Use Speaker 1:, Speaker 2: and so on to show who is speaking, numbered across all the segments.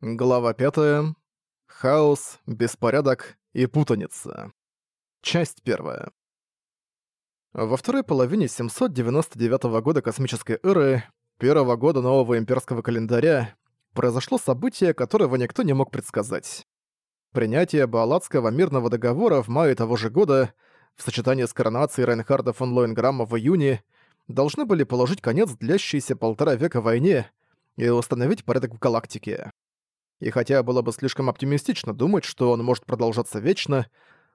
Speaker 1: Глава 5. Хаос, беспорядок и путаница. Часть 1. Во второй половине 799 года космической эры, первого года нового имперского календаря, произошло событие, которого никто не мог предсказать. Принятие Баалатского мирного договора в мае того же года в сочетании с коронацией Рейнхарда фон Лоенграмма в июне должны были положить конец длящейся полтора века войне и установить порядок в галактике. И хотя было бы слишком оптимистично думать, что он может продолжаться вечно,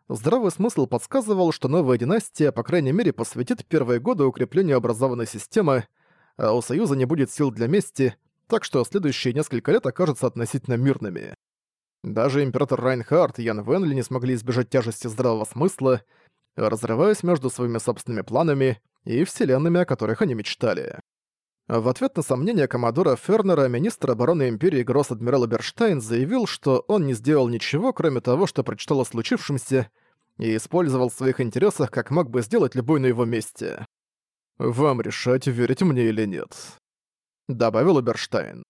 Speaker 1: здравый смысл подсказывал, что новая династия, по крайней мере, посвятит первые годы укреплению образованной системы, а у Союза не будет сил для мести, так что следующие несколько лет окажутся относительно мирными. Даже император Райнхард и Ян Венли не смогли избежать тяжести здравого смысла, разрываясь между своими собственными планами и вселенными, о которых они мечтали. В ответ на сомнения коммодора Фернера министр обороны Империи Гросс-адмирал Берштайн заявил, что он не сделал ничего, кроме того, что прочитал о случившемся, и использовал в своих интересах, как мог бы сделать любой на его месте. «Вам решать, верить мне или нет», — добавил Берштайн.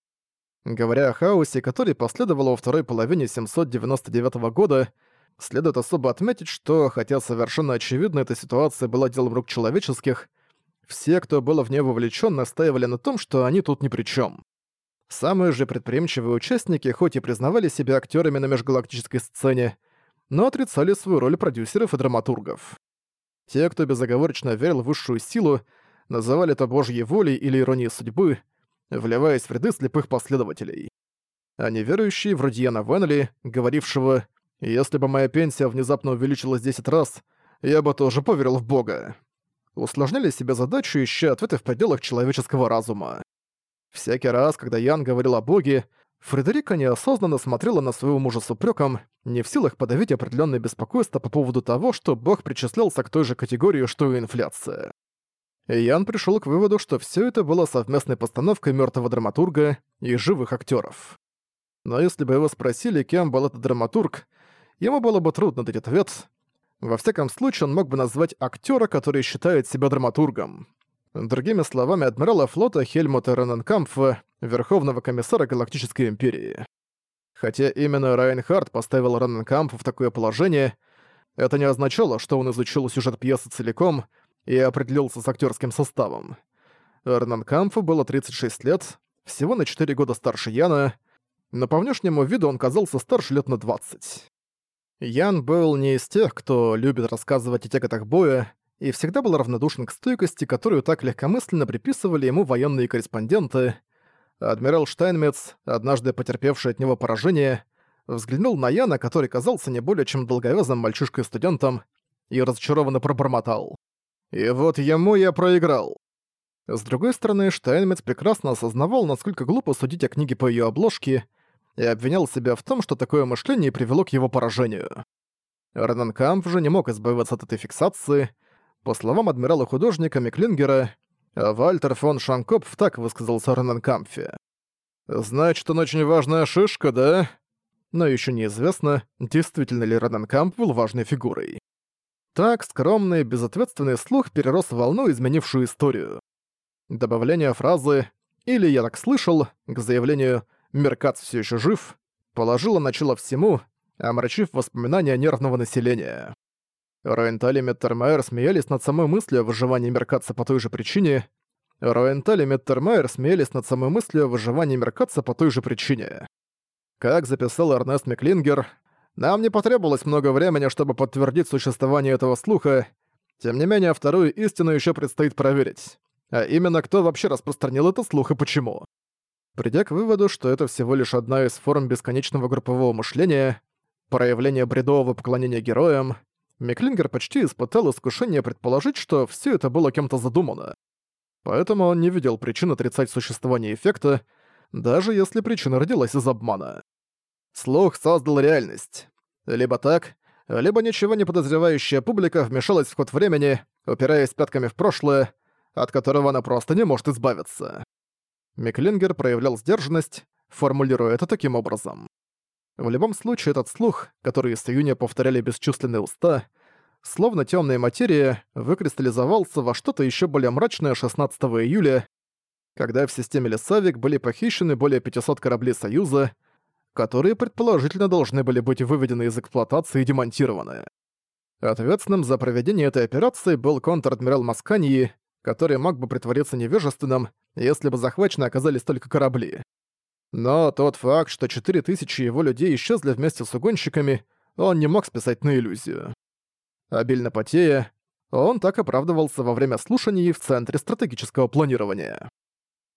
Speaker 1: Говоря о хаосе, который последовал во второй половине 799 года, следует особо отметить, что, хотя совершенно очевидно эта ситуация была делом рук человеческих, все, кто был в нее вовлечен, настаивали на том, что они тут ни при чем. Самые же предприимчивые участники хоть и признавали себя актерами на межгалактической сцене, но отрицали свою роль продюсеров и драматургов. Те, кто безоговорочно верил в высшую силу, называли это божьей волей или иронией судьбы, вливаясь в ряды слепых последователей. А неверующие, вроде Яна Венли, говорившего «Если бы моя пенсия внезапно увеличилась 10 раз, я бы тоже поверил в Бога», усложняли себе задачу, ища ответы в пределах человеческого разума. Всякий раз, когда Ян говорил о Боге, Фредерика неосознанно смотрела на своего мужа с упреком, не в силах подавить определенное беспокойство по поводу того, что Бог причислялся к той же категории, что и инфляция. И Ян пришел к выводу, что все это было совместной постановкой мертвого драматурга и живых актеров. Но если бы его спросили, кем был этот драматург, ему было бы трудно дать ответ, во всяком случае, он мог бы назвать актера, который считает себя драматургом. Другими словами, адмирала флота Хельмута Рененкамфа, Верховного комиссара Галактической Империи. Хотя именно Райнхард поставил Рененкамфа в такое положение, это не означало, что он изучил сюжет пьесы целиком и определился с актерским составом. Рененкамфу было 36 лет, всего на 4 года старше Яна, но по внешнему виду он казался старше лет на 20. Ян был не из тех, кто любит рассказывать о тяготах боя, и всегда был равнодушен к стойкости, которую так легкомысленно приписывали ему военные корреспонденты. Адмирал Штайнмец, однажды потерпевший от него поражение, взглянул на Яна, который казался не более чем долговязым мальчишкой-студентом, и разочарованно пробормотал. «И вот ему я проиграл». С другой стороны, Штайнмец прекрасно осознавал, насколько глупо судить о книге по ее обложке, и обвинял себя в том, что такое мышление привело к его поражению. Ренанкамп же не мог избавиться от этой фиксации. По словам адмирала-художника Миклингера, Вальтер фон Шанкопф так высказался о Ренанкампфе. «Значит, он очень важная шишка, да?» Но еще неизвестно, действительно ли Ренанкамп был важной фигурой. Так скромный, безответственный слух перерос в волну, изменившую историю. Добавление фразы «или я так слышал» к заявлению Меркац все еще жив, положила начало всему, омрачив воспоминания нервного населения. Ройенталь и Миттермайер смеялись над самой мыслью о выживании Меркаца по той же причине. Ройенталь и Миттермайер смеялись над самой мыслью о выживании Меркаца по той же причине. Как записал Эрнест Меклингер, нам не потребовалось много времени, чтобы подтвердить существование этого слуха, тем не менее, вторую истину еще предстоит проверить. А именно, кто вообще распространил этот слух и почему. Придя к выводу, что это всего лишь одна из форм бесконечного группового мышления, проявление бредового поклонения героям, Миклингер почти испытал искушение предположить, что все это было кем-то задумано. Поэтому он не видел причин отрицать существование эффекта, даже если причина родилась из обмана. Слух создал реальность. Либо так, либо ничего не подозревающая публика вмешалась в ход времени, упираясь пятками в прошлое, от которого она просто не может избавиться. Миклингер проявлял сдержанность, формулируя это таким образом. В любом случае, этот слух, который с июня повторяли бесчувственные уста, словно темная материя, выкристаллизовался во что-то еще более мрачное 16 июля, когда в системе Лесавик были похищены более 500 кораблей Союза, которые предположительно должны были быть выведены из эксплуатации и демонтированы. Ответственным за проведение этой операции был контр-адмирал Масканьи, который мог бы притвориться невежественным, если бы захвачены оказались только корабли. Но тот факт, что 4000 его людей исчезли вместе с угонщиками, он не мог списать на иллюзию. Обильно потея, он так оправдывался во время слушаний в Центре стратегического планирования.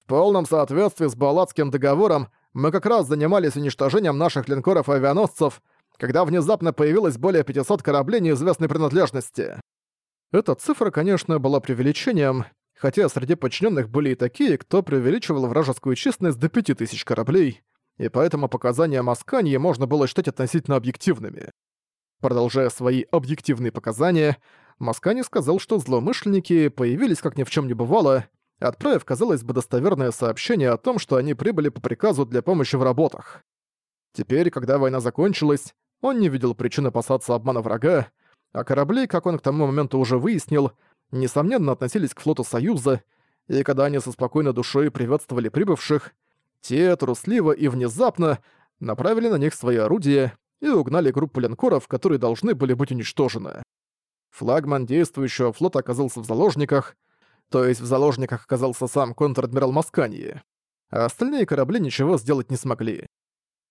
Speaker 1: В полном соответствии с Балатским договором мы как раз занимались уничтожением наших линкоров и авианосцев, когда внезапно появилось более 500 кораблей неизвестной принадлежности. Эта цифра, конечно, была преувеличением, хотя среди подчиненных были и такие, кто преувеличивал вражескую численность до 5000 кораблей, и поэтому показания Масканьи можно было считать относительно объективными. Продолжая свои объективные показания, Маскани сказал, что злоумышленники появились как ни в чем не бывало, отправив, казалось бы, достоверное сообщение о том, что они прибыли по приказу для помощи в работах. Теперь, когда война закончилась, он не видел причин опасаться обмана врага, а корабли, как он к тому моменту уже выяснил, несомненно относились к флоту Союза, и когда они со спокойной душой приветствовали прибывших, те трусливо и внезапно направили на них свои орудия и угнали группу линкоров, которые должны были быть уничтожены. Флагман действующего флота оказался в заложниках, то есть в заложниках оказался сам контр-адмирал Масканьи, а остальные корабли ничего сделать не смогли.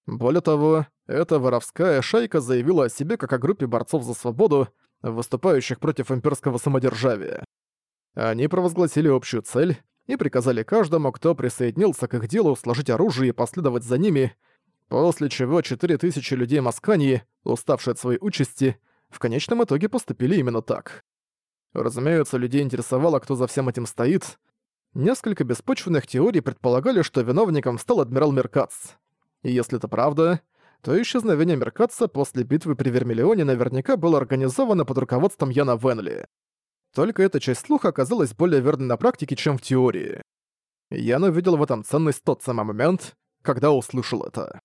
Speaker 1: Более того, эта воровская шайка заявила о себе как о группе борцов за свободу, выступающих против имперского самодержавия. Они провозгласили общую цель и приказали каждому, кто присоединился к их делу, сложить оружие и последовать за ними, после чего 4000 людей Масканьи, уставшие от своей участи, в конечном итоге поступили именно так. Разумеется, людей интересовало, кто за всем этим стоит. Несколько беспочвенных теорий предполагали, что виновником стал адмирал Меркац. И если это правда, то исчезновение Меркатца после битвы при Вермиллионе наверняка было организовано под руководством Яна Венли. Только эта часть слуха оказалась более верной на практике, чем в теории. Ян увидел в этом ценность тот самый момент, когда услышал это.